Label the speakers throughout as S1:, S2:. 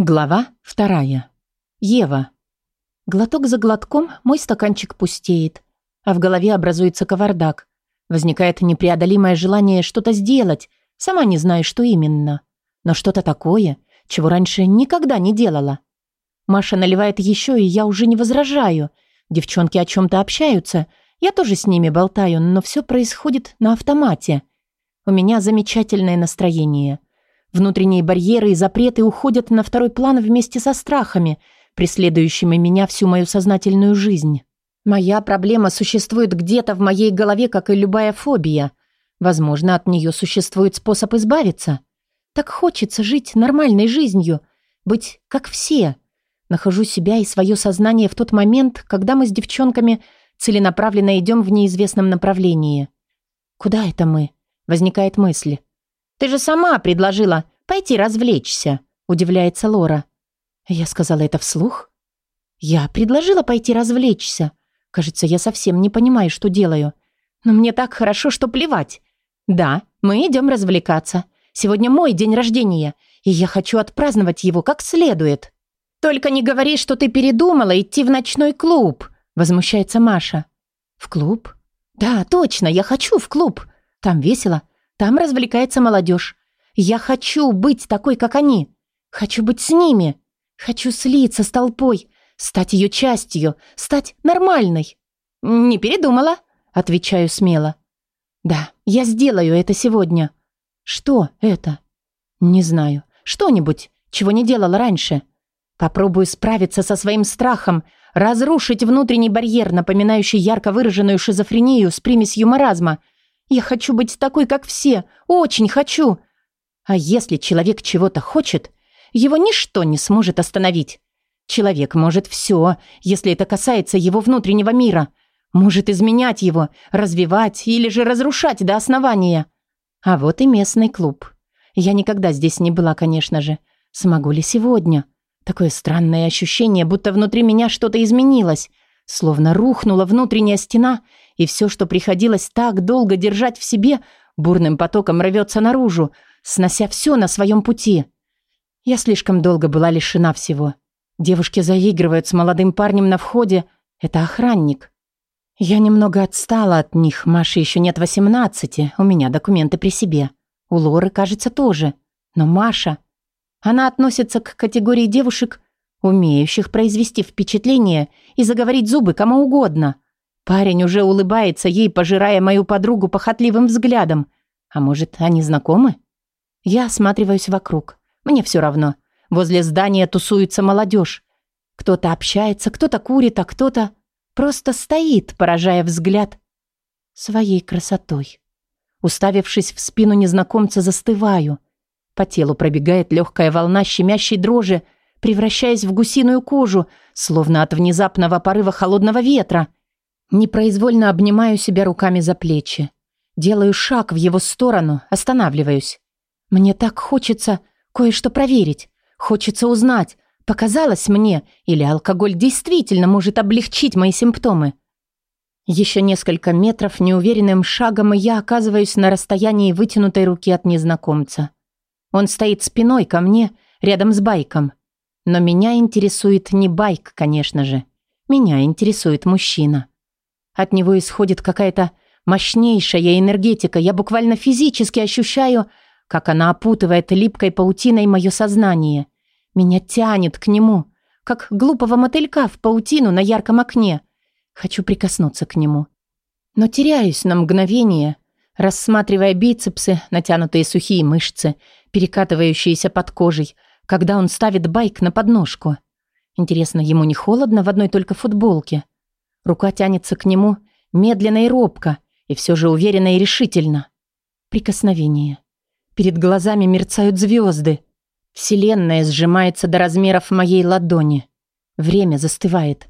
S1: Глава вторая. Ева. Глоток за глотком мой стаканчик пустеет, а в голове образуется кавардак. Возникает непреодолимое желание что-то сделать, сама не знаю, что именно. Но что-то такое, чего раньше никогда не делала. Маша наливает еще, и я уже не возражаю. Девчонки о чем-то общаются, я тоже с ними болтаю, но все происходит на автомате. У меня замечательное настроение – Внутренние барьеры и запреты уходят на второй план вместе со страхами, преследующими меня всю мою сознательную жизнь. Моя проблема существует где-то в моей голове, как и любая фобия. Возможно, от нее существует способ избавиться. Так хочется жить нормальной жизнью, быть как все. Нахожу себя и свое сознание в тот момент, когда мы с девчонками целенаправленно идем в неизвестном направлении. «Куда это мы?» – возникает мысль. «Ты же сама предложила пойти развлечься», – удивляется Лора. Я сказала это вслух. «Я предложила пойти развлечься. Кажется, я совсем не понимаю, что делаю. Но мне так хорошо, что плевать. Да, мы идем развлекаться. Сегодня мой день рождения, и я хочу отпраздновать его как следует». «Только не говори, что ты передумала идти в ночной клуб», – возмущается Маша. «В клуб?» «Да, точно, я хочу в клуб. Там весело, там развлекается молодежь. Я хочу быть такой, как они. Хочу быть с ними. Хочу слиться с толпой, стать ее частью, стать нормальной. Не передумала, отвечаю смело. Да, я сделаю это сегодня. Что это? Не знаю. Что-нибудь, чего не делала раньше. Попробую справиться со своим страхом, разрушить внутренний барьер, напоминающий ярко выраженную шизофрению с примесью маразма – я хочу быть такой, как все. Очень хочу. А если человек чего-то хочет, его ничто не сможет остановить. Человек может все, если это касается его внутреннего мира. Может изменять его, развивать или же разрушать до основания. А вот и местный клуб. Я никогда здесь не была, конечно же. Смогу ли сегодня? Такое странное ощущение, будто внутри меня что-то изменилось. Словно рухнула внутренняя стена, и все, что приходилось так долго держать в себе, бурным потоком рвется наружу, снося все на своем пути. Я слишком долго была лишена всего. Девушки заигрывают с молодым парнем на входе. Это охранник. Я немного отстала от них. Маше еще нет 18, у меня документы при себе. У Лоры, кажется, тоже. Но Маша... Она относится к категории девушек, умеющих произвести впечатление и заговорить зубы кому угодно – Парень уже улыбается ей, пожирая мою подругу похотливым взглядом. А может, они знакомы? Я осматриваюсь вокруг. Мне все равно. Возле здания тусуется молодежь. Кто-то общается, кто-то курит, а кто-то просто стоит, поражая взгляд своей красотой. Уставившись в спину незнакомца, застываю. По телу пробегает легкая волна щемящей дрожи, превращаясь в гусиную кожу, словно от внезапного порыва холодного ветра — Непроизвольно обнимаю себя руками за плечи. Делаю шаг в его сторону, останавливаюсь. Мне так хочется кое-что проверить. Хочется узнать, показалось мне, или алкоголь действительно может облегчить мои симптомы. Еще несколько метров неуверенным шагом я оказываюсь на расстоянии вытянутой руки от незнакомца. Он стоит спиной ко мне, рядом с байком. Но меня интересует не байк, конечно же. Меня интересует мужчина. От него исходит какая-то мощнейшая энергетика. Я буквально физически ощущаю, как она опутывает липкой паутиной мое сознание. Меня тянет к нему, как глупого мотылька в паутину на ярком окне. Хочу прикоснуться к нему. Но теряюсь на мгновение, рассматривая бицепсы, натянутые сухие мышцы, перекатывающиеся под кожей, когда он ставит байк на подножку. Интересно, ему не холодно в одной только футболке? — Рука тянется к нему, медленно и робко, и все же уверенно и решительно. Прикосновение. Перед глазами мерцают звезды. Вселенная сжимается до размеров моей ладони. Время застывает.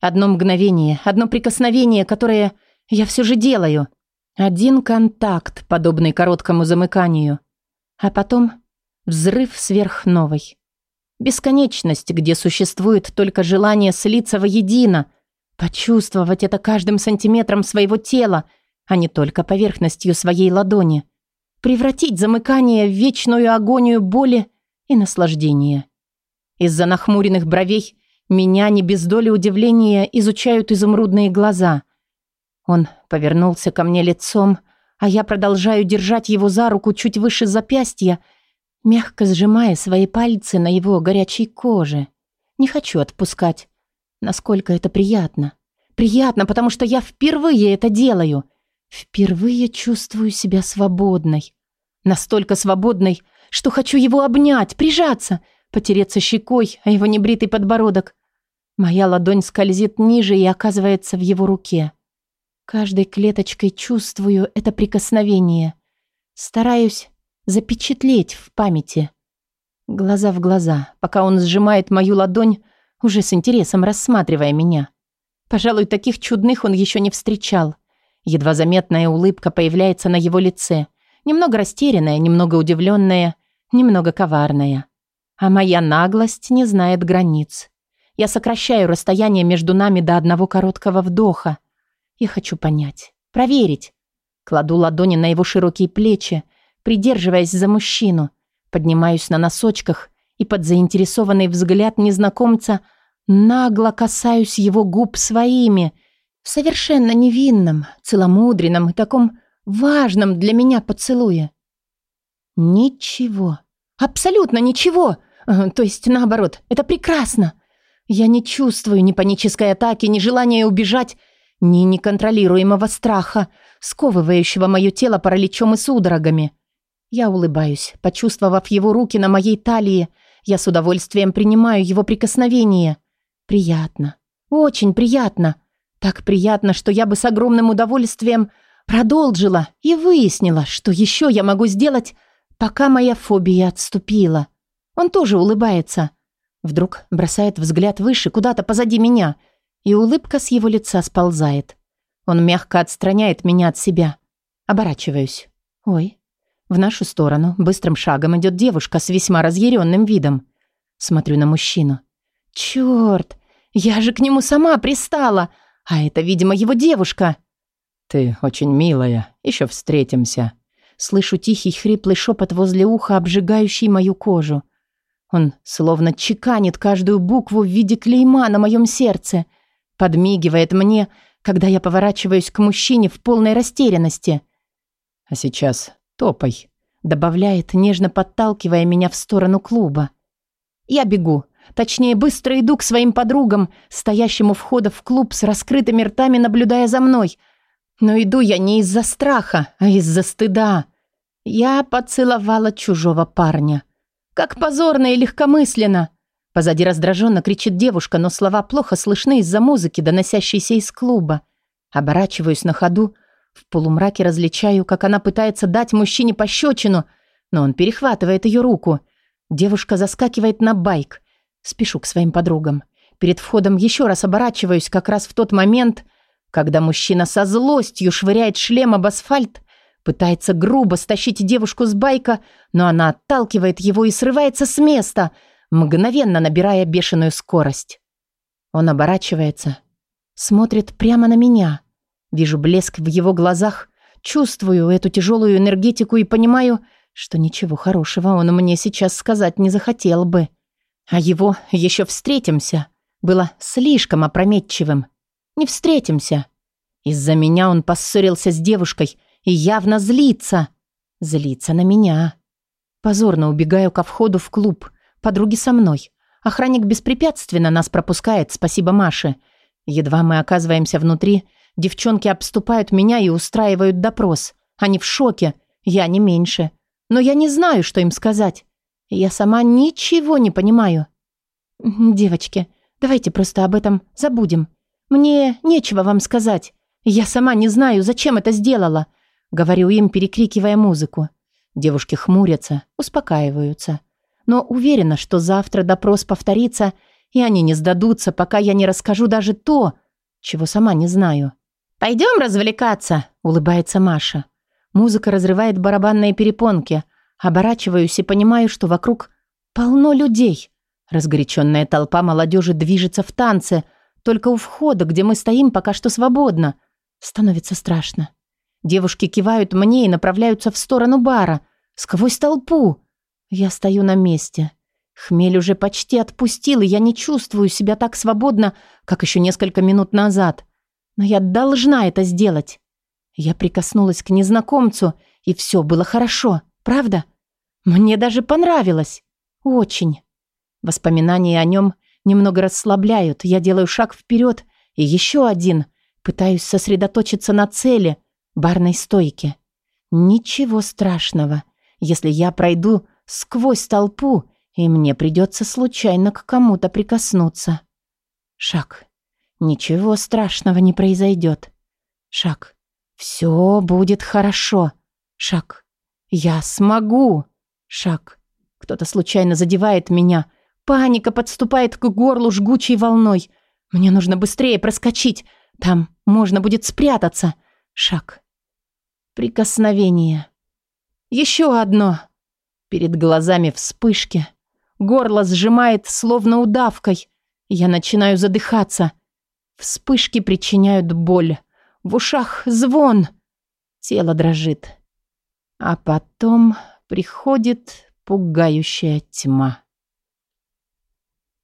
S1: Одно мгновение, одно прикосновение, которое я все же делаю. Один контакт, подобный короткому замыканию. А потом взрыв сверхновой. Бесконечность, где существует только желание слиться воедино, Почувствовать это каждым сантиметром своего тела, а не только поверхностью своей ладони. Превратить замыкание в вечную агонию боли и наслаждения. Из-за нахмуренных бровей меня не без доли удивления изучают изумрудные глаза. Он повернулся ко мне лицом, а я продолжаю держать его за руку чуть выше запястья, мягко сжимая свои пальцы на его горячей коже. Не хочу отпускать. Насколько это приятно. Приятно, потому что я впервые это делаю. Впервые чувствую себя свободной. Настолько свободной, что хочу его обнять, прижаться, потереться щекой о его небритый подбородок. Моя ладонь скользит ниже и оказывается в его руке. Каждой клеточкой чувствую это прикосновение. Стараюсь запечатлеть в памяти. Глаза в глаза, пока он сжимает мою ладонь, уже с интересом рассматривая меня. Пожалуй, таких чудных он еще не встречал. Едва заметная улыбка появляется на его лице. Немного растерянная, немного удивленная, немного коварная. А моя наглость не знает границ. Я сокращаю расстояние между нами до одного короткого вдоха. Я хочу понять, проверить. Кладу ладони на его широкие плечи, придерживаясь за мужчину. Поднимаюсь на носочках и под заинтересованный взгляд незнакомца нагло касаюсь его губ своими, совершенно невинным, целомудренным и таком важным для меня поцелуе. Ничего. Абсолютно ничего. Э, то есть, наоборот, это прекрасно. Я не чувствую ни панической атаки, ни желания убежать, ни неконтролируемого страха, сковывающего мое тело параличом и судорогами. Я улыбаюсь, почувствовав его руки на моей талии я с удовольствием принимаю его прикосновение. Приятно. Очень приятно. Так приятно, что я бы с огромным удовольствием продолжила и выяснила, что еще я могу сделать, пока моя фобия отступила. Он тоже улыбается. Вдруг бросает взгляд выше, куда-то позади меня, и улыбка с его лица сползает. Он мягко отстраняет меня от себя. Оборачиваюсь. «Ой, в нашу сторону быстрым шагом идет девушка с весьма разъяренным видом. Смотрю на мужчину. Черт, я же к нему сама пристала, а это, видимо, его девушка.
S2: Ты очень милая, еще встретимся.
S1: Слышу тихий хриплый шепот возле уха, обжигающий мою кожу. Он словно чеканит каждую букву в виде клейма на моем сердце, подмигивает мне, когда я поворачиваюсь к мужчине в полной растерянности.
S2: А сейчас «Топай», —
S1: добавляет, нежно подталкивая меня в сторону клуба. «Я бегу», Точнее, быстро иду к своим подругам, стоящим у входа в клуб с раскрытыми ртами, наблюдая за мной. Но иду я не из-за страха, а из-за стыда. Я поцеловала чужого парня. Как позорно и легкомысленно. Позади раздраженно кричит девушка, но слова плохо слышны из-за музыки, доносящейся из клуба. Оборачиваюсь на ходу, в полумраке различаю, как она пытается дать мужчине пощечину, но он перехватывает ее руку. Девушка заскакивает на байк. Спешу к своим подругам. Перед входом еще раз оборачиваюсь как раз в тот момент, когда мужчина со злостью швыряет шлем об асфальт, пытается грубо стащить девушку с байка, но она отталкивает его и срывается с места, мгновенно набирая бешеную скорость. Он оборачивается, смотрит прямо на меня — Вижу блеск в его глазах, чувствую эту тяжелую энергетику и понимаю, что ничего хорошего он мне сейчас сказать не захотел бы. А его «еще встретимся» было слишком опрометчивым. «Не встретимся». Из-за меня он поссорился с девушкой и явно злится. Злится на меня. Позорно убегаю ко входу в клуб. Подруги со мной. Охранник беспрепятственно нас пропускает, спасибо Маше. Едва мы оказываемся внутри, Девчонки обступают меня и устраивают допрос. Они в шоке, я не меньше. Но я не знаю, что им сказать. Я сама ничего не понимаю. Девочки, давайте просто об этом забудем. Мне нечего вам сказать. Я сама не знаю, зачем это сделала. Говорю им, перекрикивая музыку. Девушки хмурятся, успокаиваются. Но уверена, что завтра допрос повторится, и они не сдадутся, пока я не расскажу даже то, чего сама не знаю. «Пойдем развлекаться», — улыбается Маша. Музыка разрывает барабанные перепонки. Оборачиваюсь и понимаю, что вокруг полно людей. Разгоряченная толпа молодежи движется в танце. Только у входа, где мы стоим, пока что свободно. Становится страшно. Девушки кивают мне и направляются в сторону бара. Сквозь толпу. Я стою на месте. Хмель уже почти отпустил, и я не чувствую себя так свободно, как еще несколько минут назад. — но я должна это сделать. Я прикоснулась к незнакомцу, и все было хорошо, правда? Мне даже понравилось. Очень. Воспоминания о нем немного расслабляют. Я делаю шаг вперед и еще один. Пытаюсь сосредоточиться на цели барной стойки. Ничего страшного, если я пройду сквозь толпу, и мне придется случайно к кому-то прикоснуться. Шаг. Ничего страшного не произойдет. Шаг. Все будет хорошо. Шаг. Я смогу. Шаг. Кто-то случайно задевает меня. Паника подступает к горлу жгучей волной. Мне нужно быстрее проскочить. Там можно будет спрятаться. Шаг. Прикосновение. Еще одно. Перед глазами вспышки. Горло сжимает, словно удавкой. Я начинаю задыхаться. Вспышки причиняют боль. В ушах звон. Тело дрожит. А потом приходит пугающая тьма.